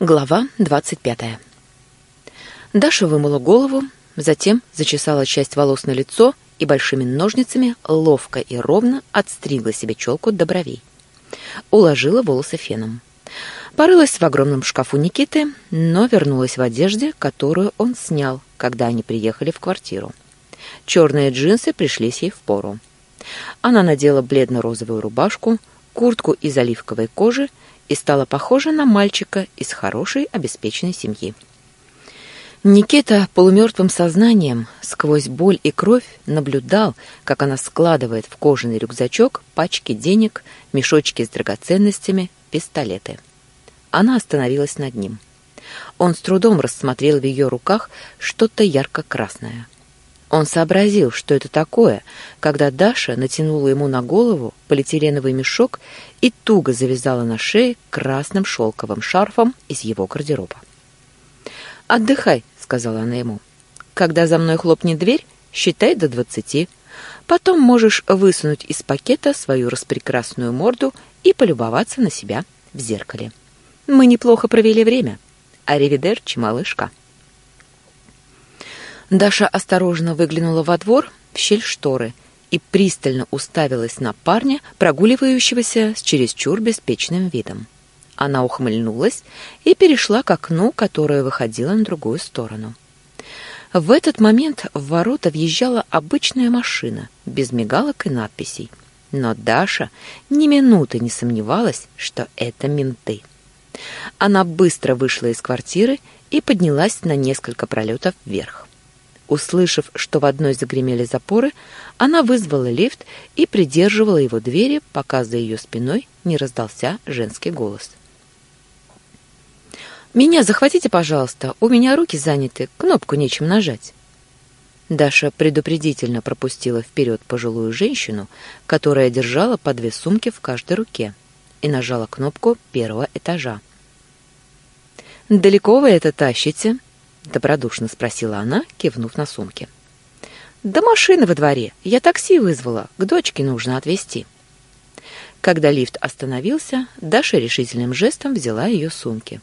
Глава двадцать пятая. Даша вымыла голову, затем зачесала часть волос на лицо и большими ножницами ловко и ровно отстригла себе челку до бровей. Уложила волосы феном. Порылась в огромном шкафу Никиты, но вернулась в одежде, которую он снял, когда они приехали в квартиру. Черные джинсы пришлись ей в пору. Она надела бледно-розовую рубашку, куртку из оливковой кожи и стала похожа на мальчика из хорошей обеспеченной семьи. Никита полумертвым сознанием сквозь боль и кровь наблюдал, как она складывает в кожаный рюкзачок пачки денег, мешочки с драгоценностями, пистолеты. Она остановилась над ним. Он с трудом рассмотрел в ее руках что-то ярко-красное. Он сообразил, что это такое, когда Даша натянула ему на голову полиэтиленовый мешок и туго завязала на шее красным шелковым шарфом из его гардероба. «Отдыхай», сказала она ему. Когда за мной хлопнет дверь, считай до двадцати. Потом можешь высунуть из пакета свою распрекрасную морду и полюбоваться на себя в зеркале. Мы неплохо провели время. Аривидерчи, малышка. Даша осторожно выглянула во двор в щель шторы и пристально уставилась на парня, прогуливающегося с чересчур беспечным видом. Она ухмыльнулась и перешла к окну, которое выходило на другую сторону. В этот момент в ворота въезжала обычная машина, без мигалок и надписей. Но Даша ни минуты не сомневалась, что это менты. Она быстро вышла из квартиры и поднялась на несколько пролетов вверх. Услышав, что в одной загремели запоры, она вызвала лифт и придерживала его двери, пока за ее спиной не раздался женский голос. — «Меня захватите, пожалуйста, у меня руки заняты, кнопку нечем нажать». Даша предупредительно пропустила вперед пожилую женщину, которая держала по две сумки в каждой руке, и нажала кнопку первого этажа. «Далеко вы это тащите?» — добродушно спросила она, кивнув на сумки. «Да машина во дворе. Я такси вызвала. К дочке нужно отвезти». Когда лифт остановился, Даша решительным жестом взяла ее сумки.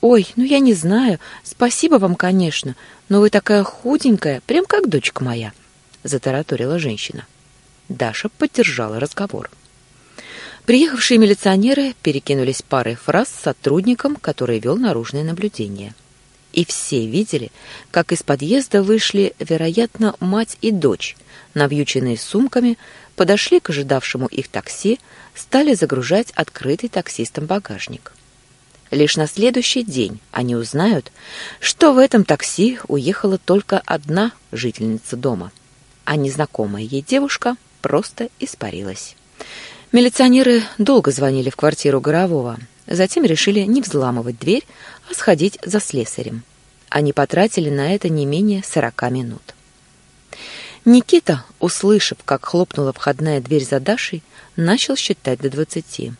«Ой, ну я не знаю. Спасибо вам, конечно, но вы такая худенькая, прям как дочка моя», — затараторила женщина. Даша поддержала разговор. Приехавшие милиционеры перекинулись парой фраз с сотрудником, который вел наружное наблюдение. И все видели, как из подъезда вышли, вероятно, мать и дочь, навьюченные сумками, подошли к ожидавшему их такси, стали загружать открытый таксистом багажник. Лишь на следующий день они узнают, что в этом такси уехала только одна жительница дома, а незнакомая ей девушка просто испарилась. Милиционеры долго звонили в квартиру Горового, затем решили не взламывать дверь, а сходить за слесарем. Они потратили на это не менее сорока минут. Никита, услышав, как хлопнула входная дверь за Дашей, начал считать до двадцати.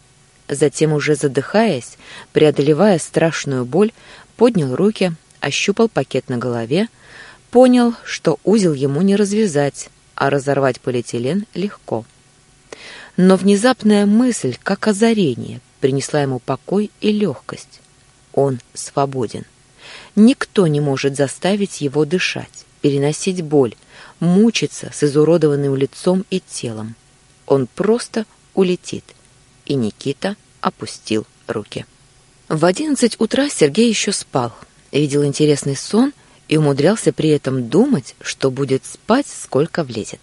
Затем, уже задыхаясь, преодолевая страшную боль, поднял руки, ощупал пакет на голове, понял, что узел ему не развязать, а разорвать полиэтилен легко. Но внезапная мысль, как озарение, принесла ему покой и легкость. Он свободен. Никто не может заставить его дышать, переносить боль, мучиться с изуродованным лицом и телом. Он просто улетит — и Никита опустил руки. В одиннадцать утра Сергей еще спал, видел интересный сон и умудрялся при этом думать, что будет спать, сколько влезет.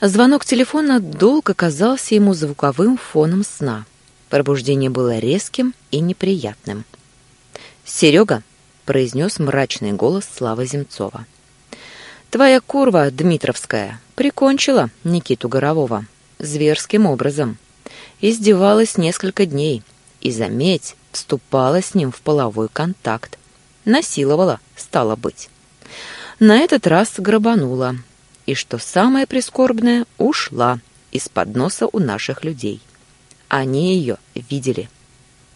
Звонок телефона долго казался ему звуковым фоном сна. Пробуждение было резким и неприятным. «Серега», — произнес мрачный голос Славы Земцова. «Твоя курва, Дмитровская, прикончила Никиту Горового. Зверским образом издевалась несколько дней и, заметь, вступала с ним в половой контакт. Насиловала, стало быть. На этот раз грабанула. И, что самое прискорбное, ушла из-под носа у наших людей. Они ее видели.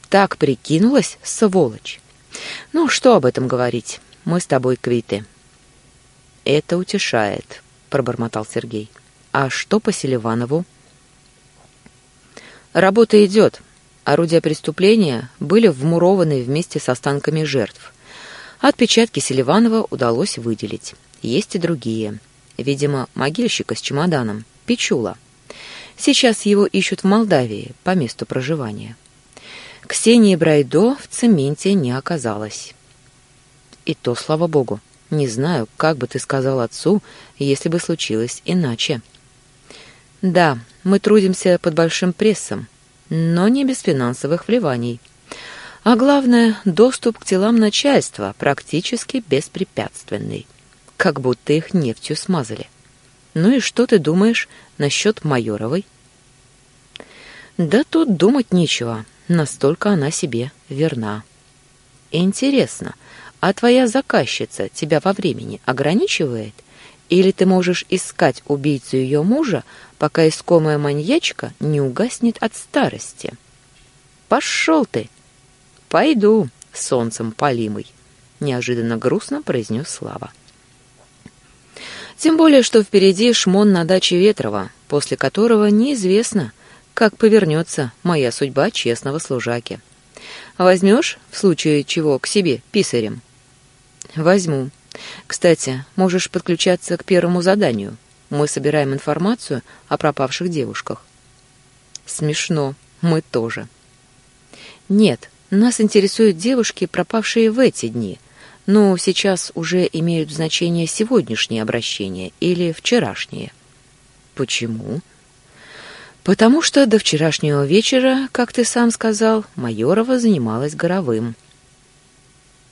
Так прикинулась, сволочь. Ну, что об этом говорить? Мы с тобой квиты. Это утешает, пробормотал Сергей. А что по Селиванову? Работа идет. Орудия преступления были вмурованы вместе с останками жертв. Отпечатки Селиванова удалось выделить. Есть и другие. Видимо, могильщика с чемоданом, Пичула. Сейчас его ищут в Молдавии по месту проживания. Ксении Брайдо в цементе не оказалось. И то, слава богу. Не знаю, как бы ты сказал отцу, если бы случилось иначе. Да, мы трудимся под большим прессом, но не без финансовых вливаний. А главное, доступ к телам начальства практически беспрепятственный. Как будто их нефтью смазали. Ну и что ты думаешь насчет Майоровой? Да тут думать нечего, настолько она себе верна. Интересно, а твоя заказчица тебя во времени ограничивает? Или ты можешь искать убийцу ее мужа, пока искомая маньячка не угаснет от старости? Пошел ты! Пойду, солнцем полимый, неожиданно грустно произнес Слава. Тем более, что впереди шмон на даче Ветрова, после которого неизвестно, как повернется моя судьба честного служаки. Возьмешь, в случае чего, к себе писарем? Возьму. Кстати, можешь подключаться к первому заданию. Мы собираем информацию о пропавших девушках. Смешно. Мы тоже. Нет, нас интересуют девушки, пропавшие в эти дни. Но сейчас уже имеют значение сегодняшние обращения или вчерашние. Почему? Потому что до вчерашнего вечера, как ты сам сказал, Майорова занималась горовым.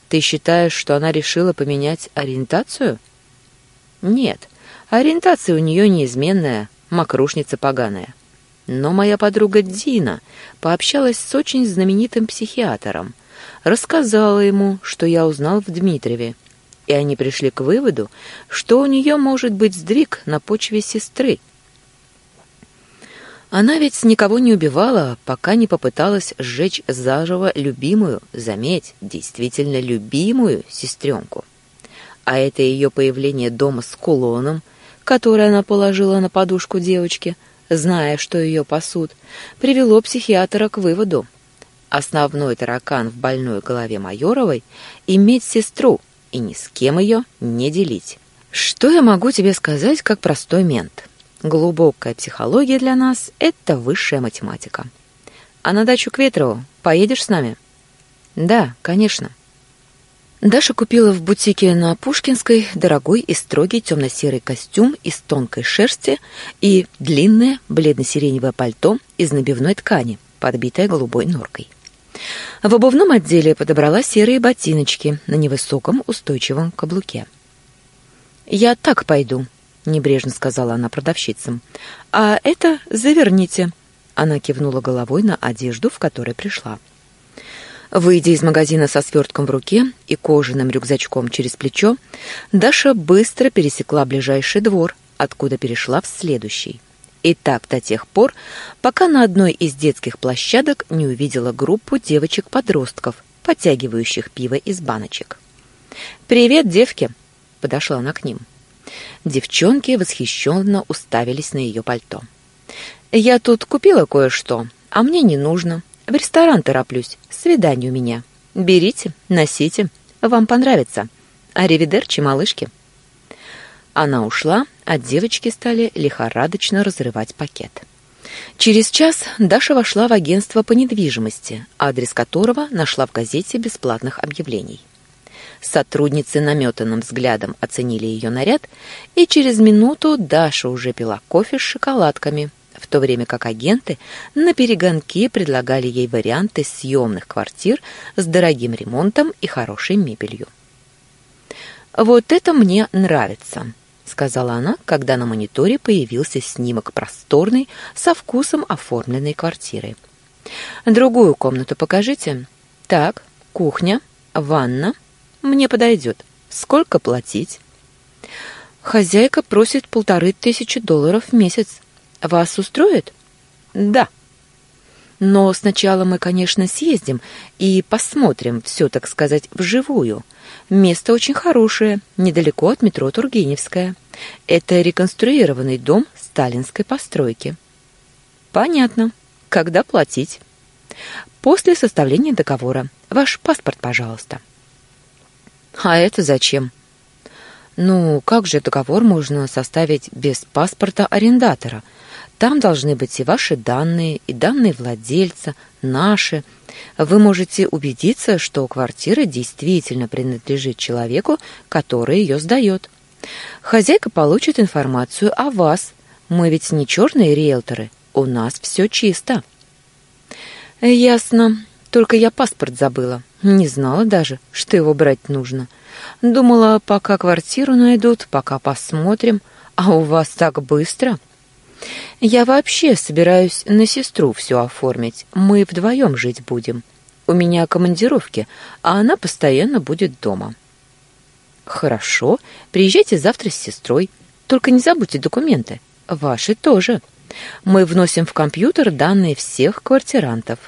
Ты считаешь, что она решила поменять ориентацию? Нет, ориентация у нее неизменная, мокрушница поганая. Но моя подруга Дина пообщалась с очень знаменитым психиатром, рассказала ему, что я узнал в Дмитрове, и они пришли к выводу, что у нее может быть сдвиг на почве сестры, она ведь никого не убивала, пока не попыталась сжечь заживо любимую, заметь, действительно любимую сестренку. А это ее появление дома с кулоном, который она положила на подушку девочки, зная, что ее пасут, привело психиатра к выводу. Основной таракан в больной голове Майоровой — иметь сестру и ни с кем ее не делить. Что я могу тебе сказать как простой мент? Глубокая психология для нас — это высшая математика. А на дачу к Ветрову поедешь с нами? Да, конечно. Даша купила в бутике на Пушкинской дорогой и строгий темно-серый костюм из тонкой шерсти и длинное бледно-сиреневое пальто из набивной ткани, подбитое голубой норкой. В обувном отделе подобрала серые ботиночки на невысоком устойчивом каблуке. «Я так пойду», небрежно сказала она продавщицам. А это заверните. Она кивнула головой на одежду, в которой пришла. Выйдя из магазина со свертком в руке и кожаным рюкзачком через плечо, Даша быстро пересекла ближайший двор, откуда перешла в следующий. И так до тех пор, пока на одной из детских площадок не увидела группу девочек-подростков, подтягивающих пиво из баночек. «Привет, девки!» — подошла она к ним. Девчонки восхищенно уставились на ее пальто. «Я тут купила кое-что, а мне не нужно. В ресторан тороплюсь, свидание у меня. Берите, носите, вам понравится. Аривидерчи, малышки». Она ушла, а девочки стали лихорадочно разрывать пакет. Через час Даша вошла в агентство по недвижимости, адрес которого нашла в газете бесплатных объявлений. Сотрудницы наметанным взглядом оценили ее наряд, и через минуту Даша уже пила кофе с шоколадками, в то время как агенты на перегонки предлагали ей варианты съемных квартир с дорогим ремонтом и хорошей мебелью. «Вот это мне нравится», — сказала она, когда на мониторе появился снимок просторной, со вкусом оформленной квартиры. «Другую комнату покажите. Так, кухня, ванна». Мне подойдет. Сколько платить? Хозяйка просит полторы тысячи долларов в месяц. Вас устроит? Да. Но сначала мы, конечно, съездим и посмотрим все, так сказать, вживую. Место очень хорошее, недалеко от метро Тургеневская. Это реконструированный дом сталинской постройки. Понятно. Когда платить? После составления договора. Ваш паспорт, пожалуйста. А это зачем? Ну, как же договор можно составить без паспорта арендатора? Там должны быть и ваши данные, и данные владельца, наши. Вы можете убедиться, что квартира действительно принадлежит человеку, который ее сдает. Хозяйка получит информацию о вас. Мы ведь не черные риэлторы, у нас все чисто. Ясно. Только я паспорт забыла. Не знала даже, что его брать нужно. Думала, пока квартиру найдут, пока посмотрим. А у вас так быстро? Я вообще собираюсь на сестру все оформить. Мы вдвоем жить будем. У меня командировки, а она постоянно будет дома. Хорошо, приезжайте завтра с сестрой. Только не забудьте документы. Ваши тоже. Мы вносим в компьютер данные всех квартирантов.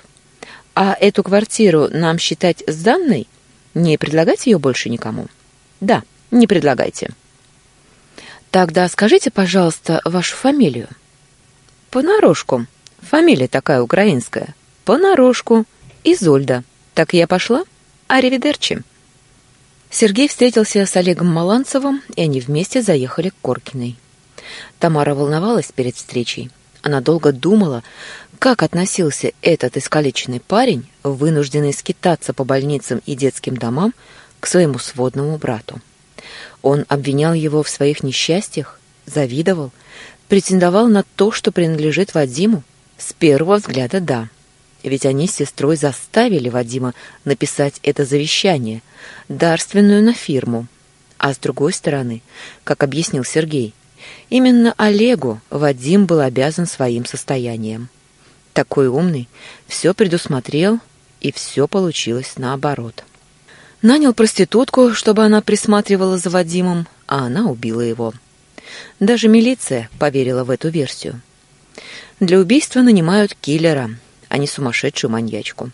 А эту квартиру нам считать сданной? Не предлагать ее больше никому? Да, не предлагайте. Тогда скажите, пожалуйста, вашу фамилию. Понарошку. Фамилия такая украинская. Понарошку. Изольда. Так я пошла? Аривидерчи. Сергей встретился с Олегом Маланцевым, и они вместе заехали к Коркиной. Тамара волновалась перед встречей. Она долго думала, как относился этот искалеченный парень, вынужденный скитаться по больницам и детским домам, к своему сводному брату. Он обвинял его в своих несчастьях, завидовал, претендовал на то, что принадлежит Вадиму. С первого взгляда да. Ведь они с сестрой заставили Вадима написать это завещание, дарственную на фирму. А с другой стороны, как объяснил Сергей, именно Олегу Вадим был обязан своим состоянием. Такой умный, все предусмотрел, и все получилось наоборот. Нанял проститутку, чтобы она присматривала за Вадимом, а она убила его. Даже милиция поверила в эту версию. Для убийства нанимают киллера, а не сумасшедшую маньячку.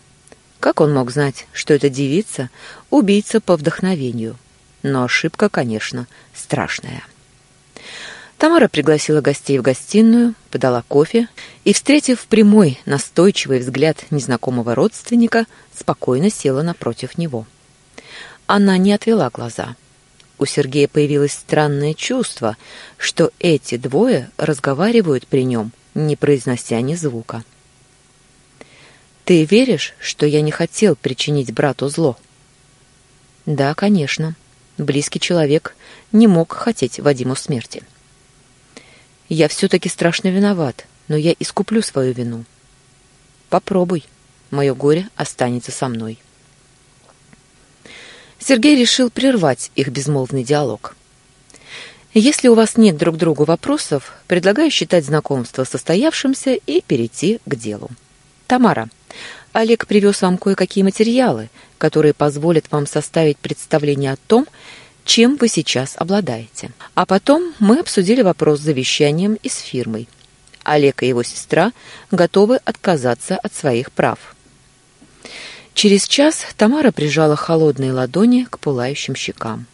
Как он мог знать, что эта девица — убийца по вдохновению? Но ошибка, конечно, страшная. Тамара пригласила гостей в гостиную, подала кофе и, встретив прямой, настойчивый взгляд незнакомого родственника, спокойно села напротив него. Она не отвела глаза. У Сергея появилось странное чувство, что эти двое разговаривают при нем, не произнося ни звука. «Ты веришь, что я не хотел причинить брату зло?» «Да, конечно. Близкий человек не мог хотеть Вадиму смерти». «Я все-таки страшно виноват, но я искуплю свою вину». «Попробуй. Мое горе останется со мной». Сергей решил прервать их безмолвный диалог. Если у вас нет друг другу вопросов, предлагаю считать знакомство состоявшимся и перейти к делу. Тамара, Олег привез вам кое-какие материалы, которые позволят вам составить представление о том, чем вы сейчас обладаете. А потом мы обсудили вопрос с завещанием и с фирмой. Олег и его сестра готовы отказаться от своих прав. Через час Тамара прижала холодные ладони к пылающим щекам.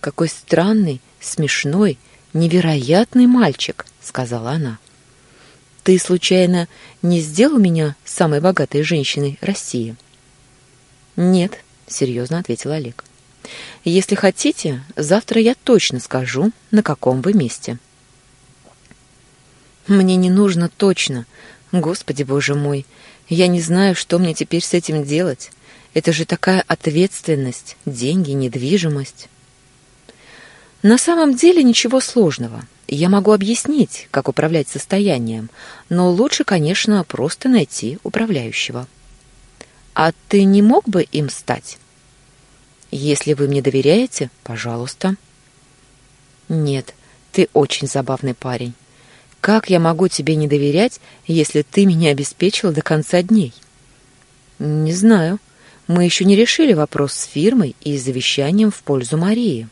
«Какой странный, смешной, невероятный мальчик!» — сказала она. «Ты, случайно, не сделал меня самой богатой женщиной России?» «Нет», — серьезно ответил Олег. «Если хотите, завтра я точно скажу, на каком вы месте». «Мне не нужно точно. Господи, боже мой, я не знаю, что мне теперь с этим делать. Это же такая ответственность, деньги, недвижимость. На самом деле ничего сложного. Я могу объяснить, как управлять состоянием, но лучше, конечно, просто найти управляющего. А ты не мог бы им стать? Если вы мне доверяете, пожалуйста. Нет, ты очень забавный парень. Как я могу тебе не доверять, если ты меня обеспечил до конца дней? Не знаю. Мы еще не решили вопрос с фирмой и завещанием в пользу Марии.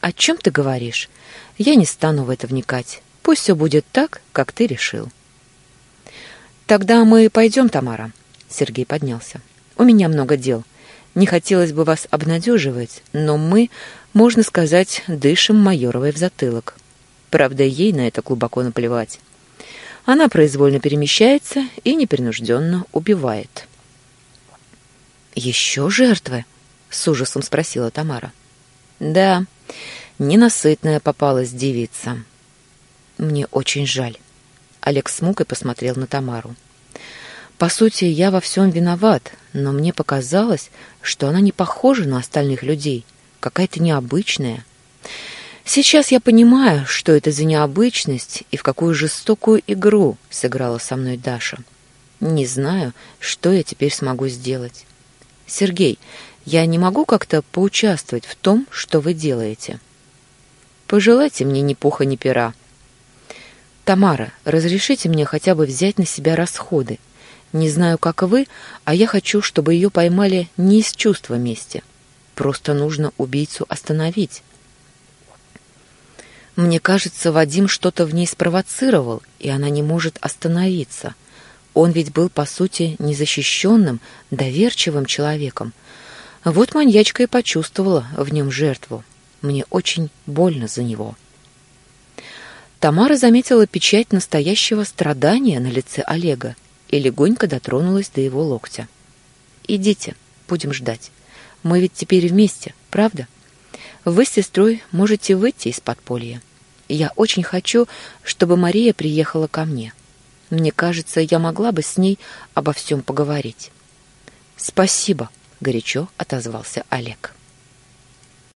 О чем ты говоришь? Я не стану в это вникать. Пусть все будет так, как ты решил. Тогда мы пойдем, Тамара. Сергей поднялся. У меня много дел. Не хотелось бы вас обнадеживать, но мы, можно сказать, дышим Майоровой в затылок. Правда, ей на это глубоко наплевать. Она произвольно перемещается и непринужденно убивает. «Еще жертвы?» — с ужасом спросила Тамара. «Да, ненасытная попалась девица. Мне очень жаль». Олег с мукой посмотрел на Тамару. «По сути, я во всем виноват, но мне показалось, что она не похожа на остальных людей, какая-то необычная. Сейчас я понимаю, что это за необычность и в какую жестокую игру сыграла со мной Даша. Не знаю, что я теперь смогу сделать. Сергей, я не могу как-то поучаствовать в том, что вы делаете. Пожелайте мне ни пуха, ни пера. Тамара, разрешите мне хотя бы взять на себя расходы. Не знаю, как вы, а я хочу, чтобы ее поймали не из чувства мести. Просто нужно убийцу остановить. Мне кажется, Вадим что-то в ней спровоцировал, и она не может остановиться. Он ведь был, по сути, незащищенным, доверчивым человеком. Вот маньячка и почувствовала в нем жертву. Мне очень больно за него. Тамара заметила печать настоящего страдания на лице Олега и легонько дотронулась до его локтя. «Идите, будем ждать. Мы ведь теперь вместе, правда?» Вы с сестрой можете выйти из подполья. Я очень хочу, чтобы Мария приехала ко мне. Мне кажется, я могла бы с ней обо всем поговорить. Спасибо, горячо отозвался Олег.